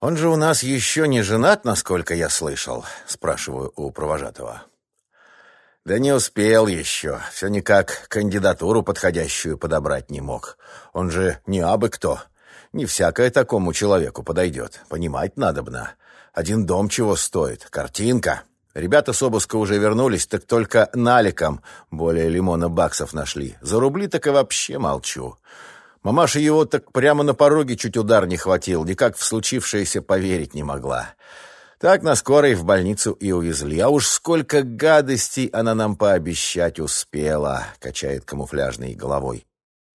«Он же у нас еще не женат, насколько я слышал?» — спрашиваю у провожатого. «Да не успел еще. Все никак кандидатуру подходящую подобрать не мог. Он же не абы кто. Не всякое такому человеку подойдет. Понимать надобно. Один дом чего стоит. Картинка. Ребята с обыска уже вернулись, так только наликом более лимона баксов нашли. За рубли так и вообще молчу. Мамаша его так прямо на пороге чуть удар не хватил, никак в случившееся поверить не могла. Так на скорой в больницу и увезли. А уж сколько гадостей она нам пообещать успела, качает камуфляжной головой.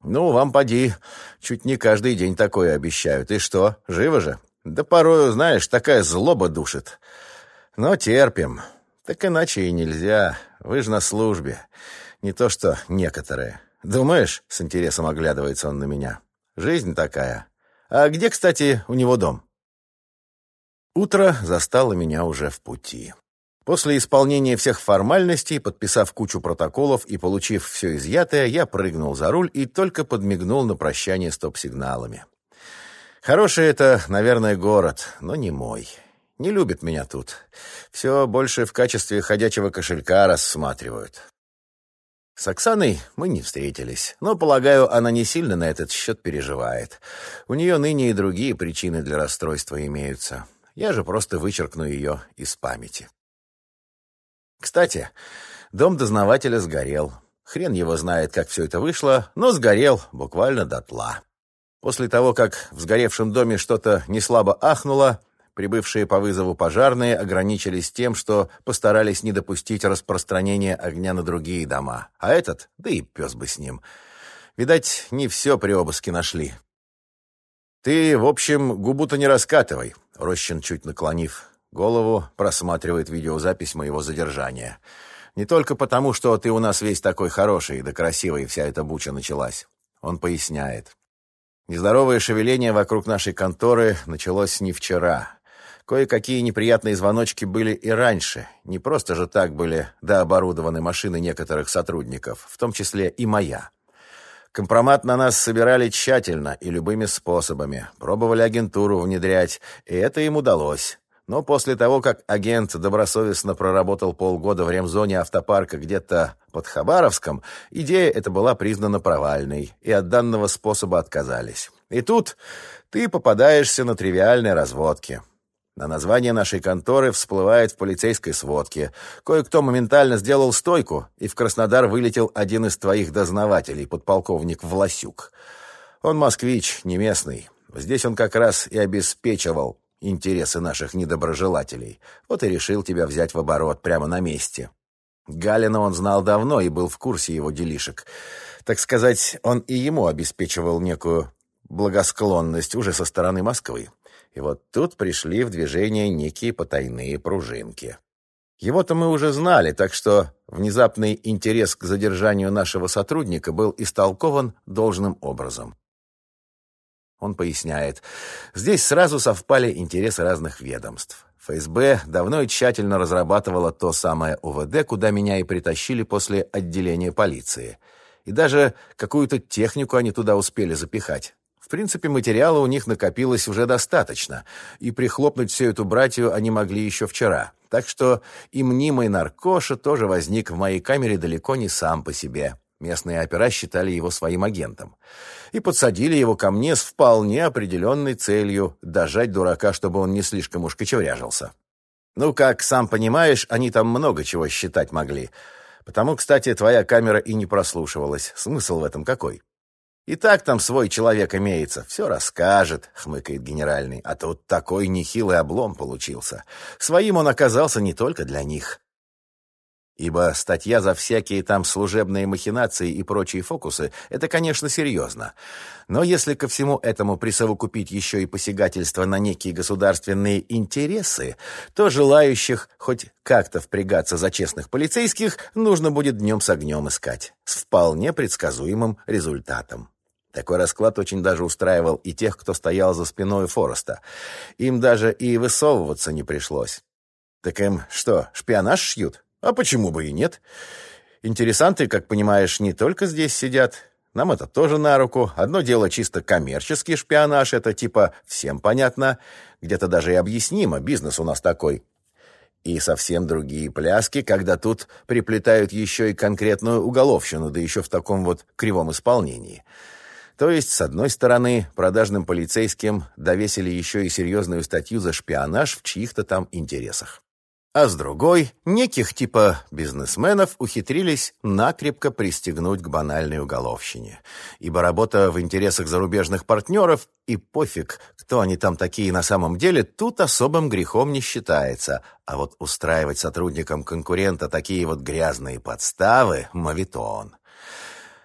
Ну, вам поди, чуть не каждый день такое обещают. И что, живо же? Да порою, знаешь, такая злоба душит. Но терпим. Так иначе и нельзя. Вы же на службе. Не то что некоторые. «Думаешь?» — с интересом оглядывается он на меня. «Жизнь такая. А где, кстати, у него дом?» Утро застало меня уже в пути. После исполнения всех формальностей, подписав кучу протоколов и получив все изъятое, я прыгнул за руль и только подмигнул на прощание стоп-сигналами. Хороший это, наверное, город, но не мой. Не любит меня тут. Все больше в качестве ходячего кошелька рассматривают. С Оксаной мы не встретились, но, полагаю, она не сильно на этот счет переживает. У нее ныне и другие причины для расстройства имеются. Я же просто вычеркну ее из памяти. Кстати, дом дознавателя сгорел. Хрен его знает, как все это вышло, но сгорел буквально дотла. После того, как в сгоревшем доме что-то неслабо ахнуло, Прибывшие по вызову пожарные ограничились тем, что постарались не допустить распространения огня на другие дома. А этот, да и пес бы с ним. Видать, не все при обыске нашли. «Ты, в общем, губу-то не раскатывай», — Рощин, чуть наклонив голову, просматривает видеозапись моего задержания. «Не только потому, что ты у нас весь такой хороший, да красивый, вся эта буча началась». Он поясняет. Нездоровое шевеление вокруг нашей конторы началось не вчера. Кое-какие неприятные звоночки были и раньше. Не просто же так были дооборудованы машины некоторых сотрудников, в том числе и моя. Компромат на нас собирали тщательно и любыми способами. Пробовали агентуру внедрять, и это им удалось. Но после того, как агент добросовестно проработал полгода в ремзоне автопарка где-то под Хабаровском, идея эта была признана провальной, и от данного способа отказались. И тут ты попадаешься на тривиальные разводки. На название нашей конторы всплывает в полицейской сводке. Кое-кто моментально сделал стойку, и в Краснодар вылетел один из твоих дознавателей, подполковник Власюк. Он москвич, не местный. Здесь он как раз и обеспечивал интересы наших недоброжелателей. Вот и решил тебя взять в оборот прямо на месте. Галина он знал давно и был в курсе его делишек. Так сказать, он и ему обеспечивал некую благосклонность уже со стороны Москвы. И вот тут пришли в движение некие потайные пружинки. Его-то мы уже знали, так что внезапный интерес к задержанию нашего сотрудника был истолкован должным образом. Он поясняет, здесь сразу совпали интересы разных ведомств. ФСБ давно и тщательно разрабатывала то самое УВД, куда меня и притащили после отделения полиции. И даже какую-то технику они туда успели запихать. В принципе, материала у них накопилось уже достаточно, и прихлопнуть всю эту братью они могли еще вчера. Так что и мнимый наркоша тоже возник в моей камере далеко не сам по себе. Местные опера считали его своим агентом. И подсадили его ко мне с вполне определенной целью дожать дурака, чтобы он не слишком уж кочевряжился. Ну, как сам понимаешь, они там много чего считать могли. Потому, кстати, твоя камера и не прослушивалась. Смысл в этом какой? И так там свой человек имеется, все расскажет, хмыкает генеральный. А тут такой нехилый облом получился. Своим он оказался не только для них. Ибо статья за всякие там служебные махинации и прочие фокусы — это, конечно, серьезно. Но если ко всему этому присовокупить еще и посягательство на некие государственные интересы, то желающих хоть как-то впрягаться за честных полицейских нужно будет днем с огнем искать, с вполне предсказуемым результатом. Такой расклад очень даже устраивал и тех, кто стоял за спиной Фореста. Им даже и высовываться не пришлось. Так им что, шпионаж шьют? А почему бы и нет? Интересанты, как понимаешь, не только здесь сидят. нам это тоже на руку. Одно дело чисто коммерческий шпионаж, это типа всем понятно, где-то даже и объяснимо, бизнес у нас такой. И совсем другие пляски, когда тут приплетают еще и конкретную уголовщину, да еще в таком вот кривом исполнении. То есть, с одной стороны, продажным полицейским довесили еще и серьезную статью за шпионаж в чьих-то там интересах а с другой, неких типа бизнесменов ухитрились накрепко пристегнуть к банальной уголовщине. Ибо работа в интересах зарубежных партнеров, и пофиг, кто они там такие на самом деле, тут особым грехом не считается. А вот устраивать сотрудникам конкурента такие вот грязные подставы — мавитон.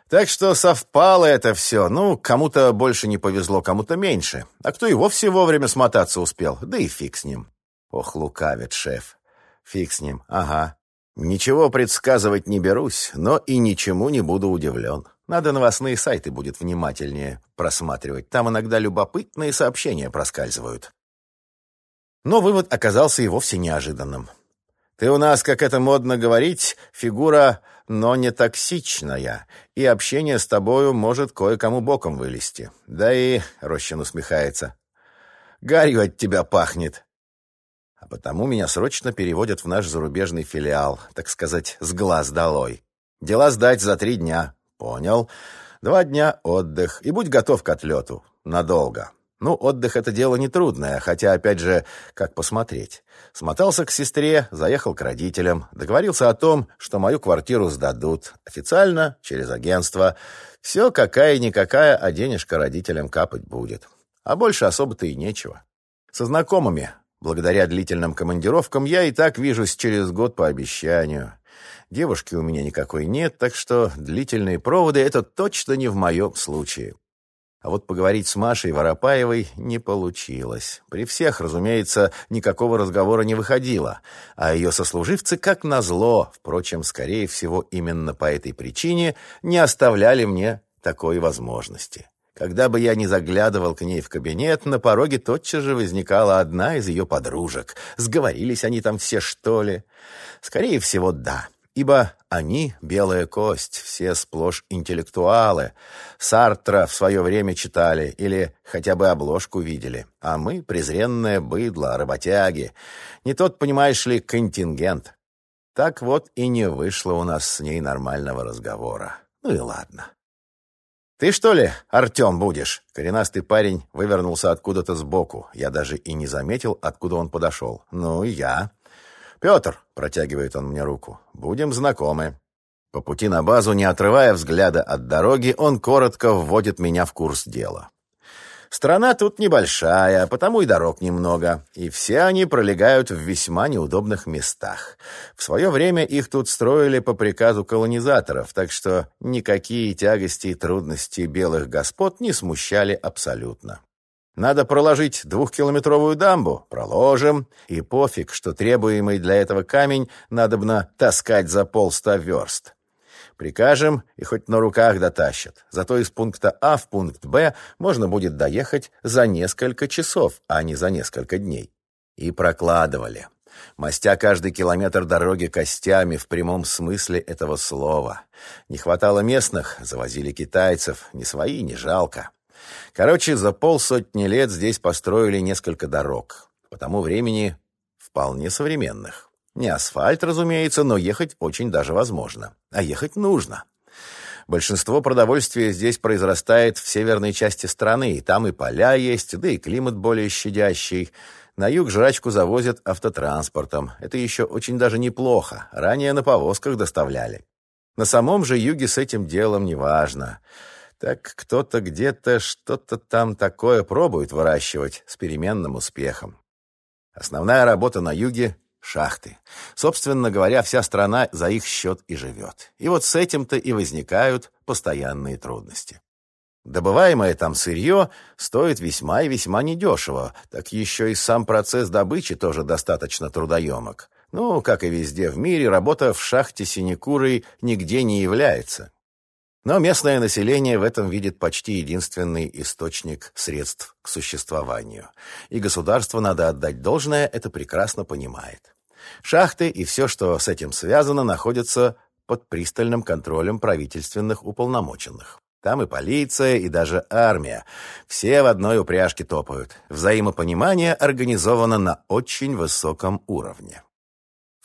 Так что совпало это все. Ну, кому-то больше не повезло, кому-то меньше. А кто и вовсе вовремя смотаться успел, да и фиг с ним. Ох, лукавит шеф. Фиг с ним, ага. Ничего предсказывать не берусь, но и ничему не буду удивлен. Надо новостные сайты будет внимательнее просматривать. Там иногда любопытные сообщения проскальзывают. Но вывод оказался и вовсе неожиданным. Ты у нас, как это модно говорить, фигура, но не токсичная, и общение с тобою может кое-кому боком вылезти. Да и, — Рощин усмехается, — гарью от тебя пахнет. А потому меня срочно переводят в наш зарубежный филиал, так сказать, с глаз долой. Дела сдать за три дня. Понял. Два дня отдых. И будь готов к отлету. Надолго. Ну, отдых — это дело нетрудное, хотя, опять же, как посмотреть. Смотался к сестре, заехал к родителям, договорился о том, что мою квартиру сдадут. Официально, через агентство. Все какая-никакая, а денежка родителям капать будет. А больше особо-то и нечего. Со знакомыми Благодаря длительным командировкам я и так вижусь через год по обещанию. Девушки у меня никакой нет, так что длительные проводы — это точно не в моем случае. А вот поговорить с Машей Воропаевой не получилось. При всех, разумеется, никакого разговора не выходило, а ее сослуживцы, как назло, впрочем, скорее всего, именно по этой причине, не оставляли мне такой возможности. Когда бы я ни заглядывал к ней в кабинет, на пороге тотчас же возникала одна из ее подружек. Сговорились они там все, что ли? Скорее всего, да. Ибо они — белая кость, все сплошь интеллектуалы. Сартра в свое время читали или хотя бы обложку видели. А мы — презренное быдло, работяги. Не тот, понимаешь ли, контингент. Так вот и не вышло у нас с ней нормального разговора. Ну и ладно. «Ты что ли, Артем, будешь?» Коренастый парень вывернулся откуда-то сбоку. Я даже и не заметил, откуда он подошел. «Ну, я». «Петр», — протягивает он мне руку, — «будем знакомы». По пути на базу, не отрывая взгляда от дороги, он коротко вводит меня в курс дела. Страна тут небольшая, потому и дорог немного, и все они пролегают в весьма неудобных местах. В свое время их тут строили по приказу колонизаторов, так что никакие тягости и трудности белых господ не смущали абсолютно. Надо проложить двухкилометровую дамбу? Проложим. И пофиг, что требуемый для этого камень надобно таскать за полста верст. Прикажем, и хоть на руках дотащат. Зато из пункта А в пункт Б можно будет доехать за несколько часов, а не за несколько дней. И прокладывали. Мостя каждый километр дороги костями в прямом смысле этого слова. Не хватало местных, завозили китайцев, ни свои, ни жалко. Короче, за полсотни лет здесь построили несколько дорог. По тому времени вполне современных. Не асфальт, разумеется, но ехать очень даже возможно. А ехать нужно. Большинство продовольствия здесь произрастает в северной части страны, и там и поля есть, да и климат более щадящий. На юг жрачку завозят автотранспортом. Это еще очень даже неплохо. Ранее на повозках доставляли. На самом же юге с этим делом неважно. Так кто-то где-то что-то там такое пробует выращивать с переменным успехом. Основная работа на юге шахты. Собственно говоря, вся страна за их счет и живет. И вот с этим-то и возникают постоянные трудности. Добываемое там сырье стоит весьма и весьма недешево, так еще и сам процесс добычи тоже достаточно трудоемок. Ну, как и везде в мире, работа в шахте синекурой нигде не является. Но местное население в этом видит почти единственный источник средств к существованию. И государство, надо отдать должное, это прекрасно понимает. Шахты и все, что с этим связано, находятся под пристальным контролем правительственных уполномоченных. Там и полиция, и даже армия. Все в одной упряжке топают. Взаимопонимание организовано на очень высоком уровне.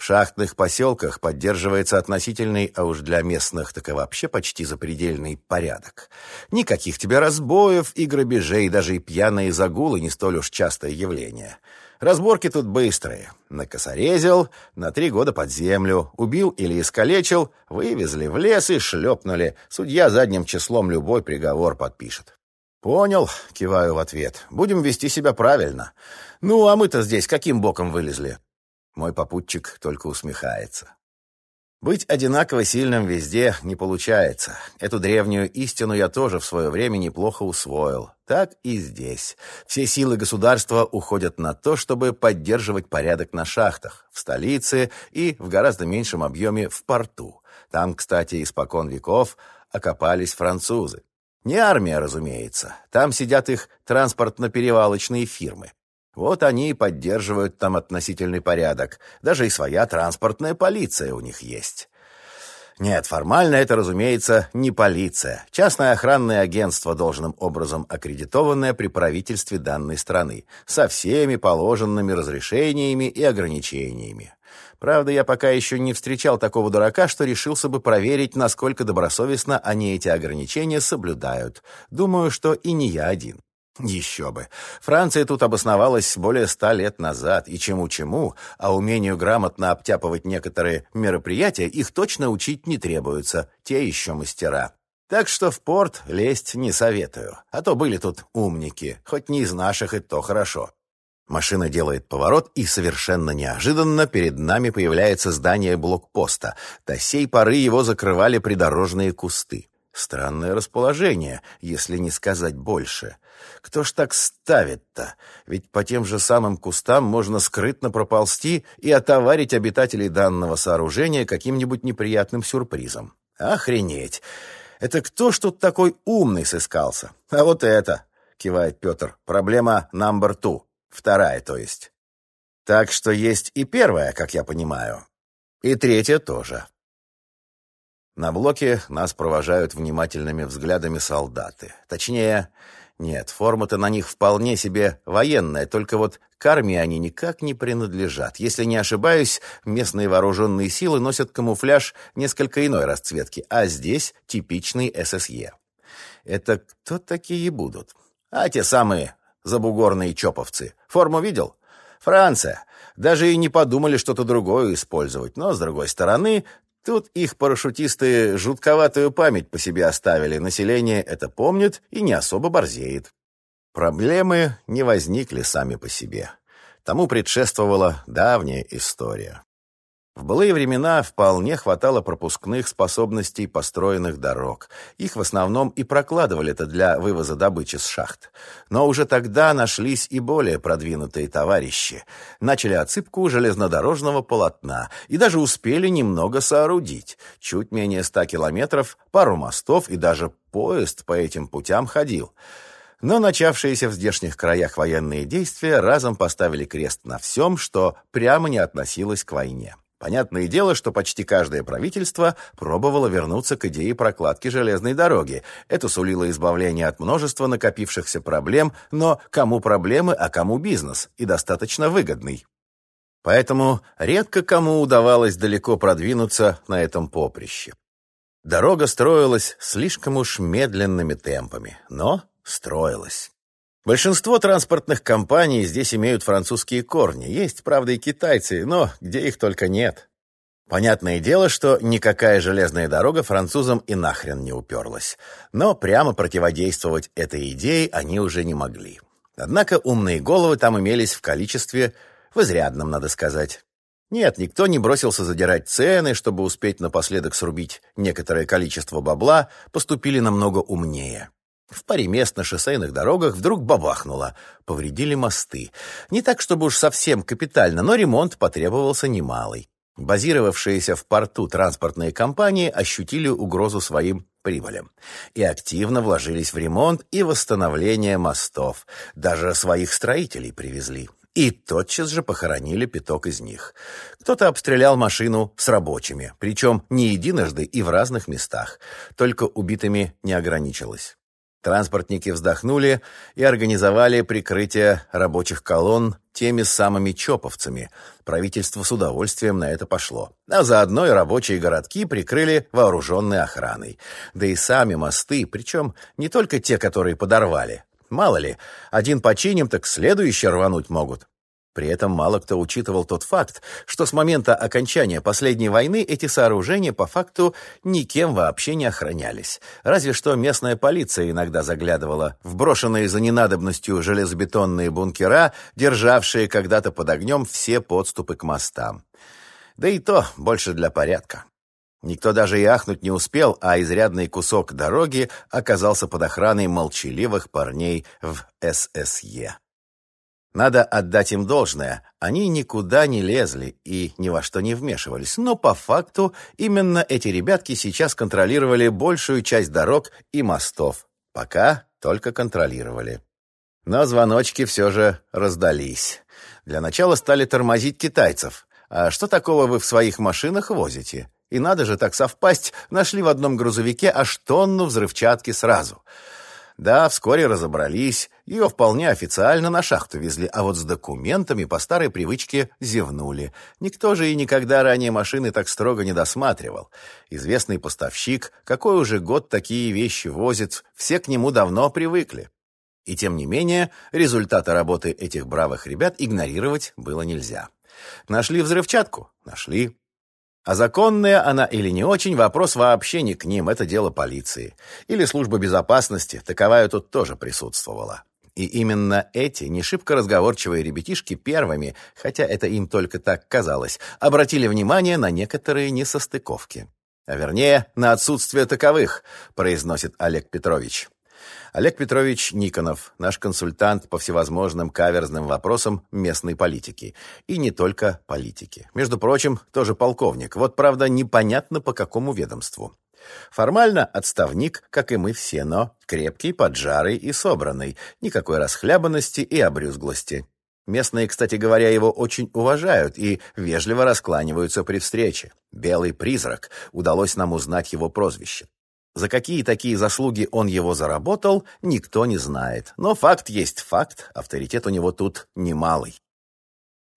В шахтных поселках поддерживается относительный, а уж для местных так и вообще почти запредельный порядок. Никаких тебе разбоев и грабежей, даже и пьяные загулы не столь уж частое явление. Разборки тут быстрые. Накосорезил, на три года под землю, убил или искалечил, вывезли в лес и шлепнули. Судья задним числом любой приговор подпишет. «Понял», — киваю в ответ. «Будем вести себя правильно. Ну, а мы-то здесь каким боком вылезли?» Мой попутчик только усмехается. Быть одинаково сильным везде не получается. Эту древнюю истину я тоже в свое время неплохо усвоил. Так и здесь. Все силы государства уходят на то, чтобы поддерживать порядок на шахтах, в столице и в гораздо меньшем объеме в порту. Там, кстати, испокон веков окопались французы. Не армия, разумеется. Там сидят их транспортно-перевалочные фирмы. Вот они и поддерживают там относительный порядок. Даже и своя транспортная полиция у них есть. Нет, формально это, разумеется, не полиция. Частное охранное агентство, должным образом аккредитованное при правительстве данной страны, со всеми положенными разрешениями и ограничениями. Правда, я пока еще не встречал такого дурака, что решился бы проверить, насколько добросовестно они эти ограничения соблюдают. Думаю, что и не я один. Еще бы. Франция тут обосновалась более ста лет назад, и чему-чему, а умению грамотно обтяпывать некоторые мероприятия их точно учить не требуется, те еще мастера. Так что в порт лезть не советую, а то были тут умники, хоть не из наших, и то хорошо. Машина делает поворот, и совершенно неожиданно перед нами появляется здание блокпоста. До сей поры его закрывали придорожные кусты. Странное расположение, если не сказать больше. Кто ж так ставит-то? Ведь по тем же самым кустам можно скрытно проползти и отоварить обитателей данного сооружения каким-нибудь неприятным сюрпризом. Охренеть! Это кто ж тут такой умный сыскался? А вот это, кивает Петр, проблема number two. Вторая, то есть. Так что есть и первая, как я понимаю. И третья тоже. На блоке нас провожают внимательными взглядами солдаты. Точнее, нет, форма-то на них вполне себе военная, только вот к армии они никак не принадлежат. Если не ошибаюсь, местные вооруженные силы носят камуфляж несколько иной расцветки, а здесь типичный ССЕ. Это кто такие будут? А те самые забугорные чоповцы. Форму видел? Франция. Даже и не подумали что-то другое использовать. Но, с другой стороны, Тут их парашютисты жутковатую память по себе оставили, население это помнит и не особо борзеет. Проблемы не возникли сами по себе. Тому предшествовала давняя история. В былые времена вполне хватало пропускных способностей построенных дорог. Их в основном и прокладывали-то для вывоза добычи с шахт. Но уже тогда нашлись и более продвинутые товарищи. Начали отсыпку железнодорожного полотна и даже успели немного соорудить. Чуть менее ста километров, пару мостов и даже поезд по этим путям ходил. Но начавшиеся в здешних краях военные действия разом поставили крест на всем, что прямо не относилось к войне. Понятное дело, что почти каждое правительство пробовало вернуться к идее прокладки железной дороги. Это сулило избавление от множества накопившихся проблем, но кому проблемы, а кому бизнес, и достаточно выгодный. Поэтому редко кому удавалось далеко продвинуться на этом поприще. Дорога строилась слишком уж медленными темпами, но строилась. Большинство транспортных компаний здесь имеют французские корни. Есть, правда, и китайцы, но где их только нет. Понятное дело, что никакая железная дорога французам и нахрен не уперлась. Но прямо противодействовать этой идее они уже не могли. Однако умные головы там имелись в количестве, в изрядном, надо сказать. Нет, никто не бросился задирать цены, чтобы успеть напоследок срубить некоторое количество бабла, поступили намного умнее. В паре мест на шоссейных дорогах вдруг бабахнуло. Повредили мосты. Не так, чтобы уж совсем капитально, но ремонт потребовался немалый. Базировавшиеся в порту транспортные компании ощутили угрозу своим прибылям и активно вложились в ремонт и восстановление мостов. Даже своих строителей привезли. и тотчас же похоронили пяток из них. Кто-то обстрелял машину с рабочими, причем не единожды и в разных местах, только убитыми не ограничилось. Транспортники вздохнули и организовали прикрытие рабочих колонн теми самыми чоповцами. Правительство с удовольствием на это пошло. А заодно и рабочие городки прикрыли вооруженной охраной. Да и сами мосты, причем не только те, которые подорвали. Мало ли, один починим, так следующие рвануть могут. При этом мало кто учитывал тот факт, что с момента окончания последней войны эти сооружения по факту никем вообще не охранялись. Разве что местная полиция иногда заглядывала в брошенные за ненадобностью железобетонные бункера, державшие когда-то под огнем все подступы к мостам. Да и то больше для порядка. Никто даже и ахнуть не успел, а изрядный кусок дороги оказался под охраной молчаливых парней в ССЕ. Надо отдать им должное, они никуда не лезли и ни во что не вмешивались, но по факту именно эти ребятки сейчас контролировали большую часть дорог и мостов. Пока только контролировали. Но звоночки все же раздались. Для начала стали тормозить китайцев. А что такого вы в своих машинах возите? И надо же так совпасть, нашли в одном грузовике аж тонну взрывчатки сразу — да, вскоре разобрались, ее вполне официально на шахту везли, а вот с документами по старой привычке зевнули. Никто же и никогда ранее машины так строго не досматривал. Известный поставщик, какой уже год такие вещи возит, все к нему давно привыкли. И тем не менее, результаты работы этих бравых ребят игнорировать было нельзя. Нашли взрывчатку? Нашли. А законная она или не очень, вопрос вообще не к ним, это дело полиции. Или службы безопасности, таковая тут тоже присутствовала. И именно эти не шибко разговорчивые ребятишки первыми, хотя это им только так казалось, обратили внимание на некоторые несостыковки. А вернее, на отсутствие таковых, произносит Олег Петрович. Олег Петрович Никонов, наш консультант по всевозможным каверзным вопросам местной политики. И не только политики. Между прочим, тоже полковник. Вот, правда, непонятно по какому ведомству. Формально отставник, как и мы все, но крепкий, поджарый и собранный. Никакой расхлябанности и обрюзглости. Местные, кстати говоря, его очень уважают и вежливо раскланиваются при встрече. «Белый призрак» удалось нам узнать его прозвище. За какие такие заслуги он его заработал, никто не знает. Но факт есть факт, авторитет у него тут немалый.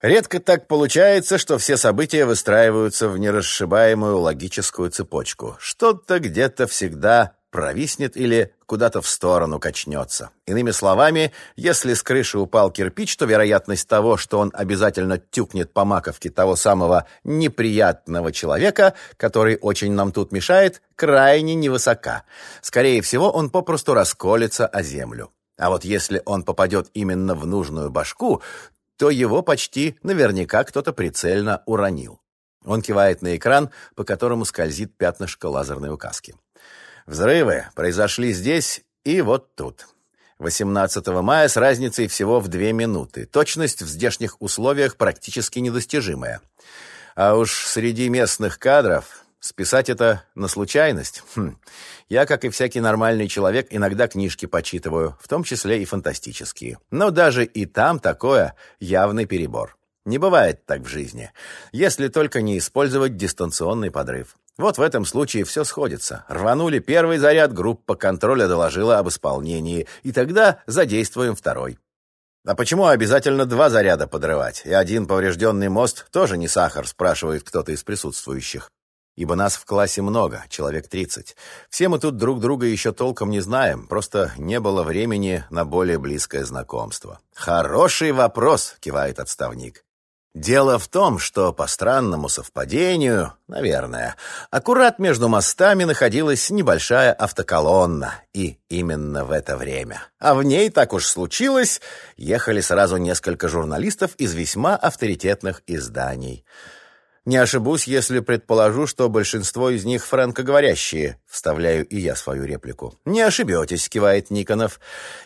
Редко так получается, что все события выстраиваются в нерасшибаемую логическую цепочку. Что-то где-то всегда провиснет или куда-то в сторону качнется. Иными словами, если с крыши упал кирпич, то вероятность того, что он обязательно тюкнет по маковке того самого неприятного человека, который очень нам тут мешает, крайне невысока. Скорее всего, он попросту расколется о землю. А вот если он попадет именно в нужную башку, то его почти наверняка кто-то прицельно уронил. Он кивает на экран, по которому скользит пятнышко лазерной указки. Взрывы произошли здесь и вот тут. 18 мая с разницей всего в две минуты. Точность в здешних условиях практически недостижимая. А уж среди местных кадров списать это на случайность? Хм. Я, как и всякий нормальный человек, иногда книжки почитываю, в том числе и фантастические. Но даже и там такое явный перебор. Не бывает так в жизни, если только не использовать дистанционный подрыв. Вот в этом случае все сходится. Рванули первый заряд, группа контроля доложила об исполнении, и тогда задействуем второй. А почему обязательно два заряда подрывать? И один поврежденный мост тоже не сахар, спрашивает кто-то из присутствующих. Ибо нас в классе много, человек тридцать. Все мы тут друг друга еще толком не знаем, просто не было времени на более близкое знакомство. «Хороший вопрос», — кивает отставник. Дело в том, что по странному совпадению, наверное, аккурат между мостами находилась небольшая автоколонна, и именно в это время. А в ней, так уж случилось, ехали сразу несколько журналистов из весьма авторитетных изданий. Не ошибусь, если предположу, что большинство из них франкоговорящие. Вставляю и я свою реплику. Не ошибетесь, кивает Никонов.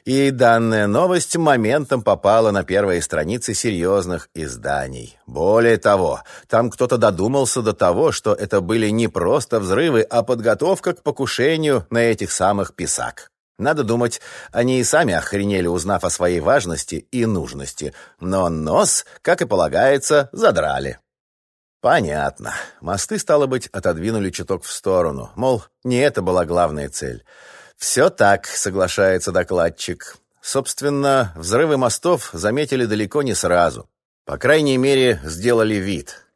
И данная новость моментом попала на первые страницы серьезных изданий. Более того, там кто-то додумался до того, что это были не просто взрывы, а подготовка к покушению на этих самых писак. Надо думать, они и сами охренели, узнав о своей важности и нужности, но нос, как и полагается, задрали. Понятно. Мосты, стало быть, отодвинули чуток в сторону. Мол, не это была главная цель. Все так, соглашается докладчик. Собственно, взрывы мостов заметили далеко не сразу. По крайней мере, сделали вид.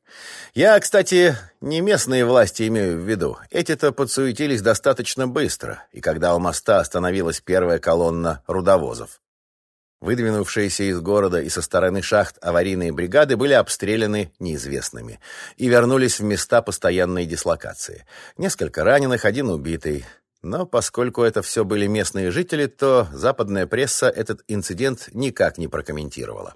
Я, кстати, не местные власти имею в виду. Эти-то подсуетились достаточно быстро, и когда у моста остановилась первая колонна рудовозов. Выдвинувшиеся из города и со стороны шахт аварийные бригады были обстреляны неизвестными и вернулись в места постоянной дислокации. Несколько раненых, один убитый. Но поскольку это все были местные жители, то западная пресса этот инцидент никак не прокомментировала.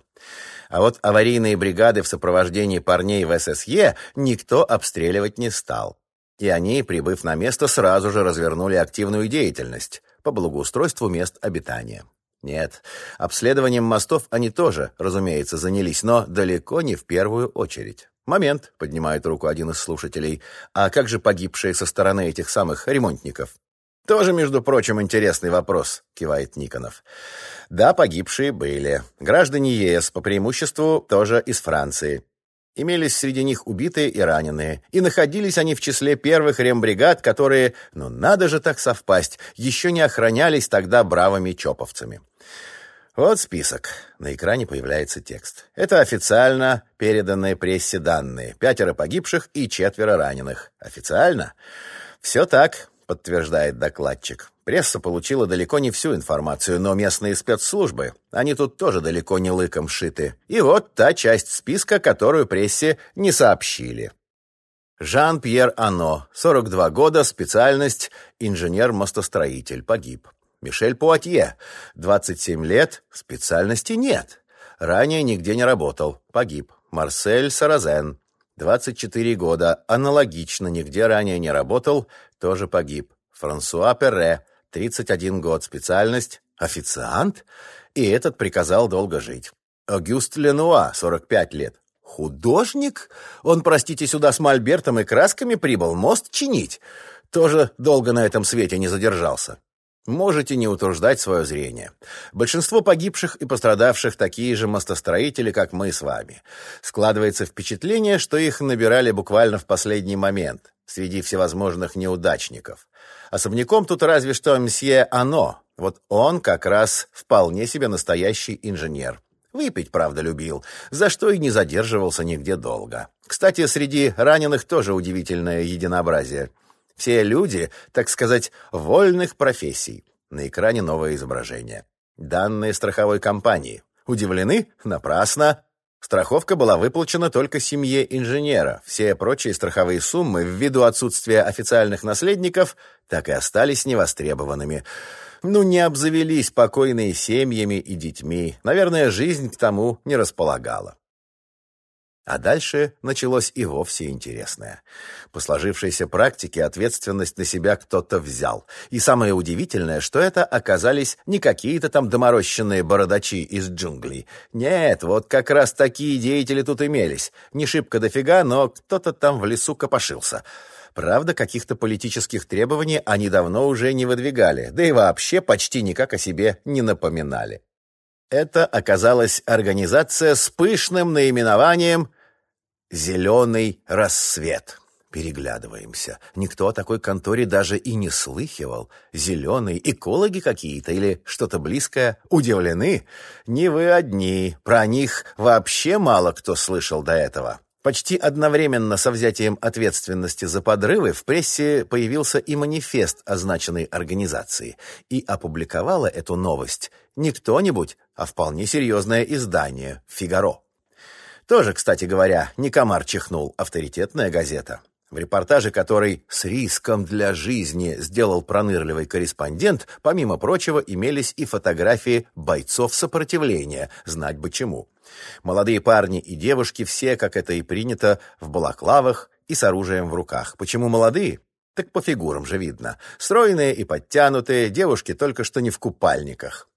А вот аварийные бригады в сопровождении парней в ССЕ никто обстреливать не стал. И они, прибыв на место, сразу же развернули активную деятельность по благоустройству мест обитания. Нет, обследованием мостов они тоже, разумеется, занялись, но далеко не в первую очередь. «Момент», — поднимает руку один из слушателей. «А как же погибшие со стороны этих самых ремонтников?» «Тоже, между прочим, интересный вопрос», — кивает Никонов. «Да, погибшие были. Граждане ЕС, по преимуществу, тоже из Франции. Имелись среди них убитые и раненые, и находились они в числе первых рембригад, которые, ну надо же так совпасть, еще не охранялись тогда бравыми чоповцами. Вот список. На экране появляется текст. Это официально переданные прессе данные. Пятеро погибших и четверо раненых. Официально? Все так подтверждает докладчик. Пресса получила далеко не всю информацию, но местные спецслужбы, они тут тоже далеко не лыком шиты. И вот та часть списка, которую прессе не сообщили. Жан-Пьер Ано, 42 года, специальность инженер-мостостроитель, погиб. Мишель Пуатье, 27 лет, специальности нет. Ранее нигде не работал, погиб. Марсель Саразен, 24 года, аналогично, нигде ранее не работал, тоже погиб. Франсуа Перре, 31 год, специальность официант, и этот приказал долго жить. Огюст Ленуа, 45 лет. Художник? Он, простите, сюда с мольбертом и красками прибыл мост чинить. Тоже долго на этом свете не задержался. Можете не утруждать свое зрение. Большинство погибших и пострадавших такие же мостостроители, как мы с вами. Складывается впечатление, что их набирали буквально в последний момент, среди всевозможных неудачников. Особняком тут разве что мсье Ано. Вот он как раз вполне себе настоящий инженер. Выпить, правда, любил, за что и не задерживался нигде долго. Кстати, среди раненых тоже удивительное единообразие – все люди, так сказать, вольных профессий. На экране новое изображение. Данные страховой компании. Удивлены? Напрасно. Страховка была выплачена только семье инженера. Все прочие страховые суммы, ввиду отсутствия официальных наследников, так и остались невостребованными. Ну, не обзавелись покойные семьями и детьми. Наверное, жизнь к тому не располагала. А дальше началось и вовсе интересное. По сложившейся практике ответственность на себя кто-то взял. И самое удивительное, что это оказались не какие-то там доморощенные бородачи из джунглей. Нет, вот как раз такие деятели тут имелись. Не шибко дофига, но кто-то там в лесу копошился. Правда, каких-то политических требований они давно уже не выдвигали, да и вообще почти никак о себе не напоминали. Это оказалась организация с пышным наименованием Зеленый рассвет. Переглядываемся. Никто о такой конторе даже и не слыхивал. Зеленые экологи какие-то или что-то близкое. Удивлены? Не вы одни. Про них вообще мало кто слышал до этого. Почти одновременно со взятием ответственности за подрывы в прессе появился и манифест означенной организации. И опубликовала эту новость не кто-нибудь, а вполне серьезное издание «Фигаро». Тоже, кстати говоря, не комар чихнул, авторитетная газета. В репортаже, который с риском для жизни сделал пронырливый корреспондент, помимо прочего, имелись и фотографии бойцов сопротивления, знать бы чему. Молодые парни и девушки все, как это и принято, в балаклавах и с оружием в руках. Почему молодые? Так по фигурам же видно. Стройные и подтянутые, девушки только что не в купальниках.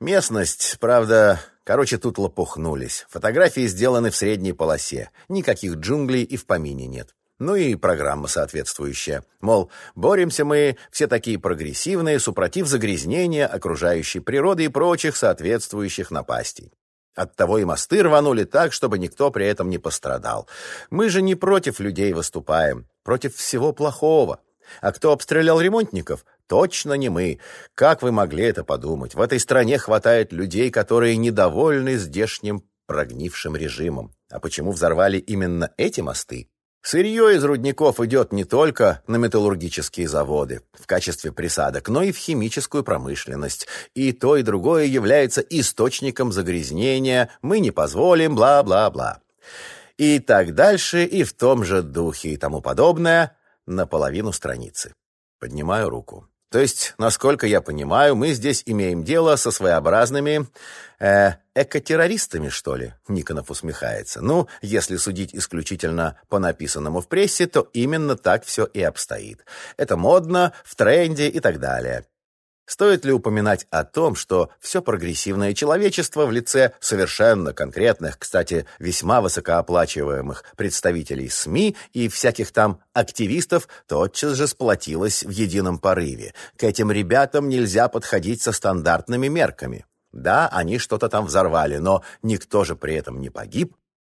Местность, правда, короче, тут лопухнулись. Фотографии сделаны в средней полосе. Никаких джунглей и в помине нет. Ну и программа соответствующая. Мол, боремся мы все такие прогрессивные, супротив загрязнения окружающей природы и прочих соответствующих напастей. Оттого и мосты рванули так, чтобы никто при этом не пострадал. Мы же не против людей выступаем, против всего плохого. А кто обстрелял ремонтников? Точно не мы. Как вы могли это подумать? В этой стране хватает людей, которые недовольны здешним прогнившим режимом. А почему взорвали именно эти мосты? Сырье из рудников идет не только на металлургические заводы в качестве присадок, но и в химическую промышленность. И то, и другое является источником загрязнения. Мы не позволим, бла-бла-бла. И так дальше, и в том же духе, и тому подобное, наполовину страницы. Поднимаю руку. То есть, насколько я понимаю, мы здесь имеем дело со своеобразными э, экотеррористами, что ли? Никонов усмехается. Ну, если судить исключительно по написанному в прессе, то именно так все и обстоит. Это модно, в тренде и так далее. Стоит ли упоминать о том, что все прогрессивное человечество в лице совершенно конкретных, кстати, весьма высокооплачиваемых представителей СМИ и всяких там активистов тотчас же сплотилось в едином порыве. К этим ребятам нельзя подходить со стандартными мерками. Да, они что-то там взорвали, но никто же при этом не погиб.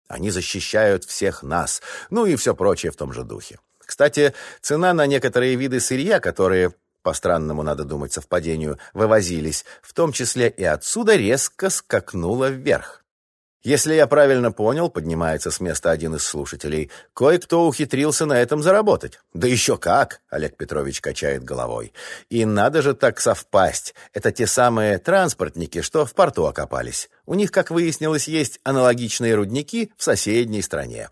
Они защищают всех нас, ну и все прочее в том же духе. Кстати, цена на некоторые виды сырья, которые по странному, надо думать, совпадению, вывозились, в том числе и отсюда резко скакнула вверх. Если я правильно понял, поднимается с места один из слушателей, кое-кто ухитрился на этом заработать. Да еще как, Олег Петрович качает головой. И надо же так совпасть. Это те самые транспортники, что в порту окопались. У них, как выяснилось, есть аналогичные рудники в соседней стране.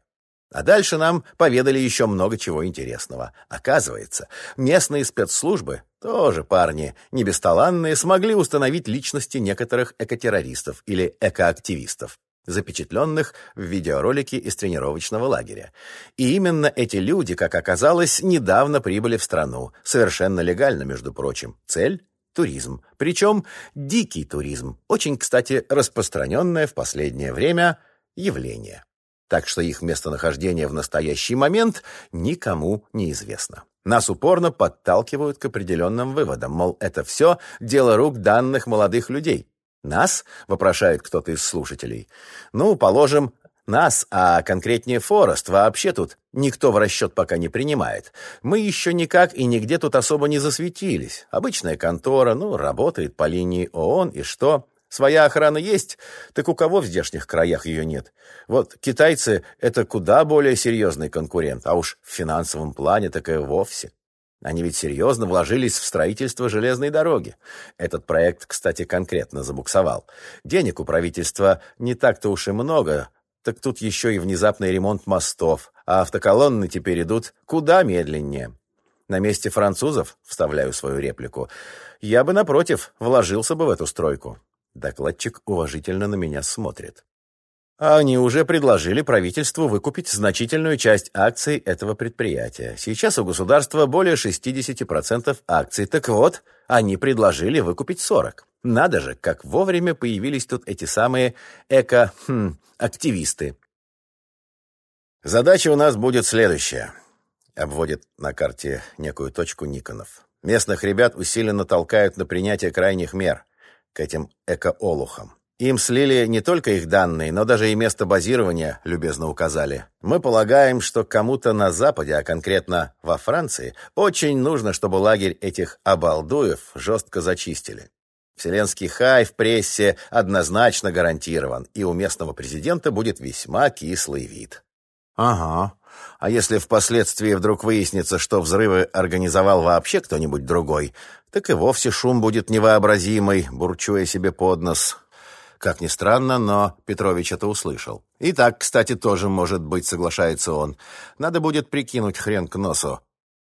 А дальше нам поведали еще много чего интересного. Оказывается, местные спецслужбы, тоже парни, не бесталанные, смогли установить личности некоторых экотеррористов или экоактивистов, запечатленных в видеоролике из тренировочного лагеря. И именно эти люди, как оказалось, недавно прибыли в страну, совершенно легально, между прочим. Цель – туризм. Причем дикий туризм, очень, кстати, распространенное в последнее время явление так что их местонахождение в настоящий момент никому не известно. Нас упорно подталкивают к определенным выводам, мол, это все дело рук данных молодых людей. «Нас?» — вопрошает кто-то из слушателей. «Ну, положим, нас, а конкретнее Форест, вообще тут никто в расчет пока не принимает. Мы еще никак и нигде тут особо не засветились. Обычная контора, ну, работает по линии ООН, и что? Своя охрана есть, так у кого в здешних краях ее нет? Вот китайцы — это куда более серьезный конкурент, а уж в финансовом плане так вовсе. Они ведь серьезно вложились в строительство железной дороги. Этот проект, кстати, конкретно забуксовал. Денег у правительства не так-то уж и много, так тут еще и внезапный ремонт мостов, а автоколонны теперь идут куда медленнее. На месте французов, вставляю свою реплику, я бы, напротив, вложился бы в эту стройку. Докладчик уважительно на меня смотрит. Они уже предложили правительству выкупить значительную часть акций этого предприятия. Сейчас у государства более 60% акций. Так вот, они предложили выкупить 40. Надо же, как вовремя появились тут эти самые эко-активисты. Хм, Задача у нас будет следующая. Обводит на карте некую точку Никонов. Местных ребят усиленно толкают на принятие крайних мер к этим эко-олухам. Им слили не только их данные, но даже и место базирования любезно указали. Мы полагаем, что кому-то на Западе, а конкретно во Франции, очень нужно, чтобы лагерь этих обалдуев жестко зачистили. Вселенский хай в прессе однозначно гарантирован, и у местного президента будет весьма кислый вид. Ага. А если впоследствии вдруг выяснится, что взрывы организовал вообще кто-нибудь другой, так и вовсе шум будет невообразимый, бурчуя себе под нос. Как ни странно, но Петрович это услышал. И так, кстати, тоже может быть, соглашается он. Надо будет прикинуть хрен к носу.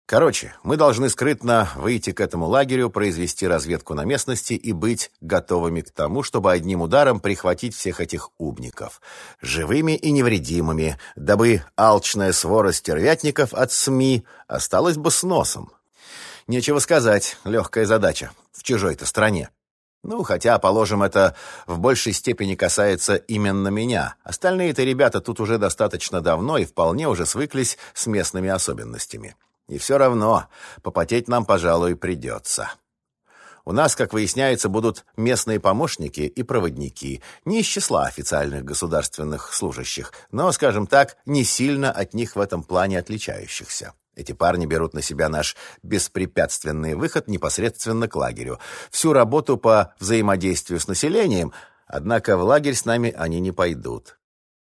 Короче, мы должны скрытно выйти к этому лагерю, произвести разведку на местности и быть готовыми к тому, чтобы одним ударом прихватить всех этих убников. Живыми и невредимыми, дабы алчная свора стервятников от СМИ осталась бы с носом. Нечего сказать, легкая задача в чужой-то стране. Ну, хотя, положим, это в большей степени касается именно меня. Остальные-то ребята тут уже достаточно давно и вполне уже свыклись с местными особенностями. И все равно попотеть нам, пожалуй, придется. У нас, как выясняется, будут местные помощники и проводники, не из числа официальных государственных служащих, но, скажем так, не сильно от них в этом плане отличающихся. Эти парни берут на себя наш беспрепятственный выход непосредственно к лагерю, всю работу по взаимодействию с населением, однако в лагерь с нами они не пойдут.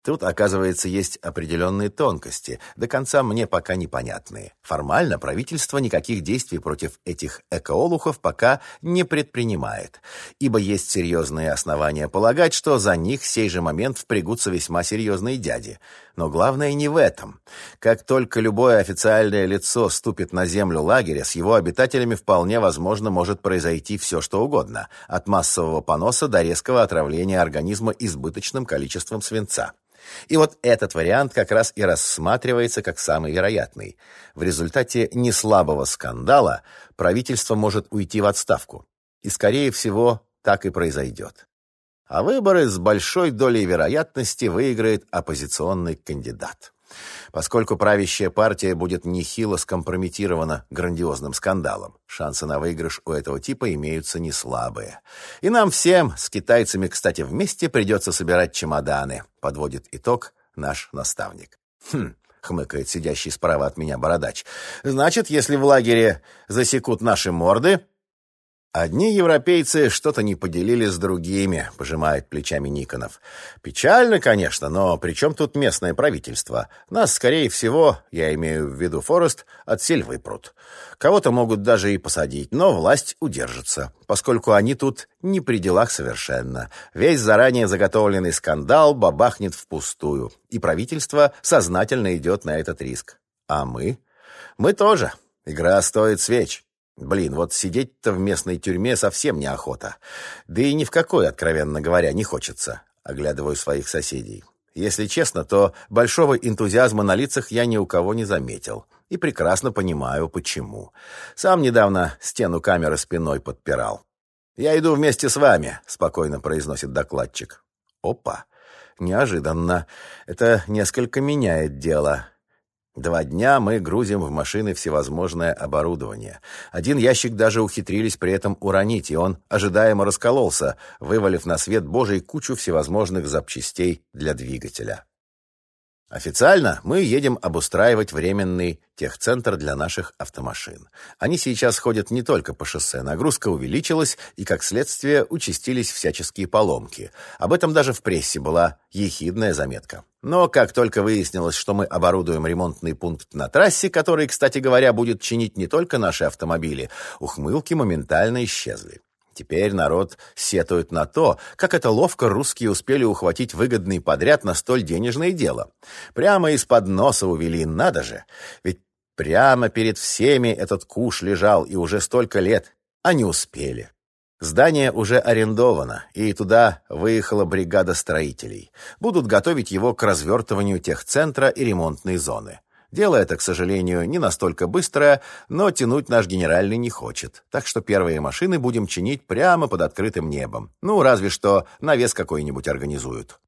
Тут, оказывается, есть определенные тонкости, до конца мне пока непонятные. Формально правительство никаких действий против этих экоолухов пока не предпринимает, ибо есть серьезные основания полагать, что за них в сей же момент впрягутся весьма серьезные дяди. Но главное не в этом. Как только любое официальное лицо ступит на землю лагеря, с его обитателями вполне возможно может произойти все, что угодно, от массового поноса до резкого отравления организма избыточным количеством свинца. И вот этот вариант как раз и рассматривается как самый вероятный. В результате неслабого скандала правительство может уйти в отставку. И, скорее всего, так и произойдет. А выборы с большой долей вероятности выиграет оппозиционный кандидат. Поскольку правящая партия будет нехило скомпрометирована грандиозным скандалом, шансы на выигрыш у этого типа имеются не слабые. И нам всем, с китайцами, кстати, вместе придется собирать чемоданы, подводит итог наш наставник. Хм, хмыкает сидящий справа от меня бородач. Значит, если в лагере засекут наши морды, Одни европейцы что-то не поделили с другими, пожимает плечами Никонов. Печально, конечно, но при чем тут местное правительство? Нас, скорее всего, я имею в виду Форест, отсель выпрут. Кого-то могут даже и посадить, но власть удержится, поскольку они тут не при делах совершенно. Весь заранее заготовленный скандал бабахнет впустую, и правительство сознательно идет на этот риск. А мы? Мы тоже. Игра стоит свеч. Блин, вот сидеть-то в местной тюрьме совсем неохота. Да и ни в какой, откровенно говоря, не хочется. Оглядываю своих соседей. Если честно, то большого энтузиазма на лицах я ни у кого не заметил. И прекрасно понимаю, почему. Сам недавно стену камеры спиной подпирал. «Я иду вместе с вами», — спокойно произносит докладчик. «Опа! Неожиданно. Это несколько меняет дело. Два дня мы грузим в машины всевозможное оборудование. Один ящик даже ухитрились при этом уронить, и он ожидаемо раскололся, вывалив на свет Божий кучу всевозможных запчастей для двигателя. Официально мы едем обустраивать временный техцентр для наших автомашин. Они сейчас ходят не только по шоссе, нагрузка увеличилась, и, как следствие, участились всяческие поломки. Об этом даже в прессе была ехидная заметка. Но как только выяснилось, что мы оборудуем ремонтный пункт на трассе, который, кстати говоря, будет чинить не только наши автомобили, ухмылки моментально исчезли. Теперь народ сетует на то, как это ловко русские успели ухватить выгодный подряд на столь денежное дело. Прямо из-под носа увели, надо же. Ведь прямо перед всеми этот куш лежал и уже столько лет, а не успели. Здание уже арендовано, и туда выехала бригада строителей. Будут готовить его к развертыванию техцентра и ремонтной зоны. Дело это, к сожалению, не настолько быстрое, но тянуть наш генеральный не хочет. Так что первые машины будем чинить прямо под открытым небом. Ну, разве что навес какой-нибудь организуют.